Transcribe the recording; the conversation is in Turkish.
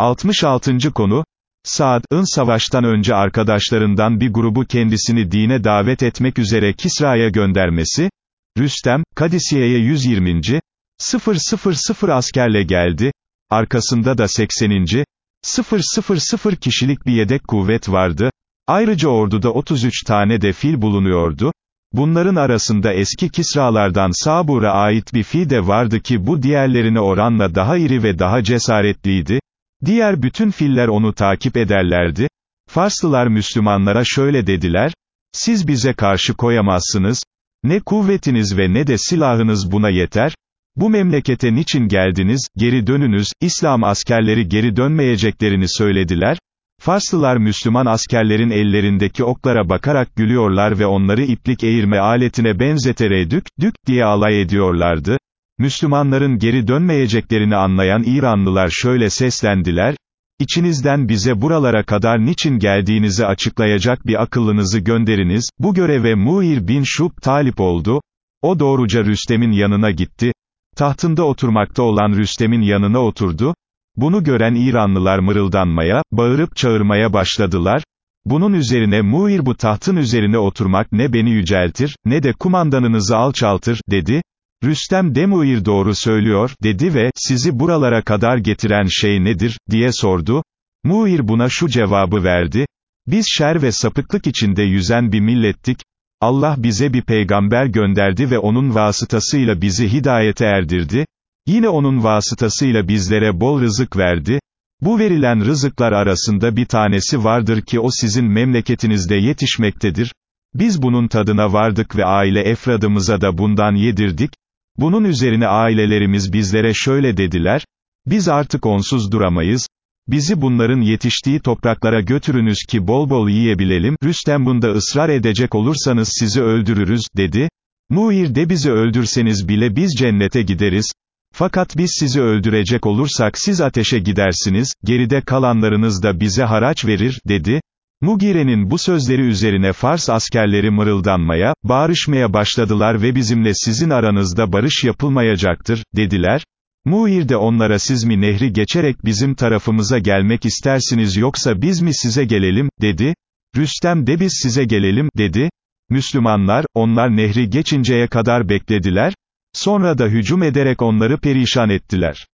66. konu, Saad'ın savaştan önce arkadaşlarından bir grubu kendisini dine davet etmek üzere Kisra'ya göndermesi, Rüstem, Kadisiye'ye 120. 000 askerle geldi, arkasında da 80. 000 kişilik bir yedek kuvvet vardı, ayrıca orduda 33 tane de fil bulunuyordu, bunların arasında eski Kisralardan Sabur'a ait bir fil de vardı ki bu diğerlerine oranla daha iri ve daha cesaretliydi, Diğer bütün filler onu takip ederlerdi. Farslılar Müslümanlara şöyle dediler, siz bize karşı koyamazsınız, ne kuvvetiniz ve ne de silahınız buna yeter, bu memlekete niçin geldiniz, geri dönünüz, İslam askerleri geri dönmeyeceklerini söylediler, Farslılar Müslüman askerlerin ellerindeki oklara bakarak gülüyorlar ve onları iplik eğirme aletine benzeterek dük, dük diye alay ediyorlardı. Müslümanların geri dönmeyeceklerini anlayan İranlılar şöyle seslendiler, İçinizden bize buralara kadar niçin geldiğinizi açıklayacak bir akıllınızı gönderiniz, bu göreve Muir bin Şub talip oldu, o doğruca Rüstem'in yanına gitti, tahtında oturmakta olan Rüstem'in yanına oturdu, bunu gören İranlılar mırıldanmaya, bağırıp çağırmaya başladılar, bunun üzerine Muir bu tahtın üzerine oturmak ne beni yüceltir, ne de kumandanınızı alçaltır, dedi, Rüstem Demuir doğru söylüyor, dedi ve, sizi buralara kadar getiren şey nedir, diye sordu. Muir buna şu cevabı verdi, biz şer ve sapıklık içinde yüzen bir millettik, Allah bize bir peygamber gönderdi ve onun vasıtasıyla bizi hidayete erdirdi, yine onun vasıtasıyla bizlere bol rızık verdi, bu verilen rızıklar arasında bir tanesi vardır ki o sizin memleketinizde yetişmektedir, biz bunun tadına vardık ve aile efradımıza da bundan yedirdik, bunun üzerine ailelerimiz bizlere şöyle dediler, biz artık onsuz duramayız, bizi bunların yetiştiği topraklara götürünüz ki bol bol yiyebilelim, Rüstem bunda ısrar edecek olursanız sizi öldürürüz, dedi, Muir de bizi öldürseniz bile biz cennete gideriz, fakat biz sizi öldürecek olursak siz ateşe gidersiniz, geride kalanlarınız da bize haraç verir, dedi, Mugire'nin bu sözleri üzerine Fars askerleri mırıldanmaya, bağırışmaya başladılar ve bizimle sizin aranızda barış yapılmayacaktır, dediler. Muir de onlara siz mi nehri geçerek bizim tarafımıza gelmek istersiniz yoksa biz mi size gelelim, dedi. Rüstem de biz size gelelim, dedi. Müslümanlar, onlar nehri geçinceye kadar beklediler, sonra da hücum ederek onları perişan ettiler.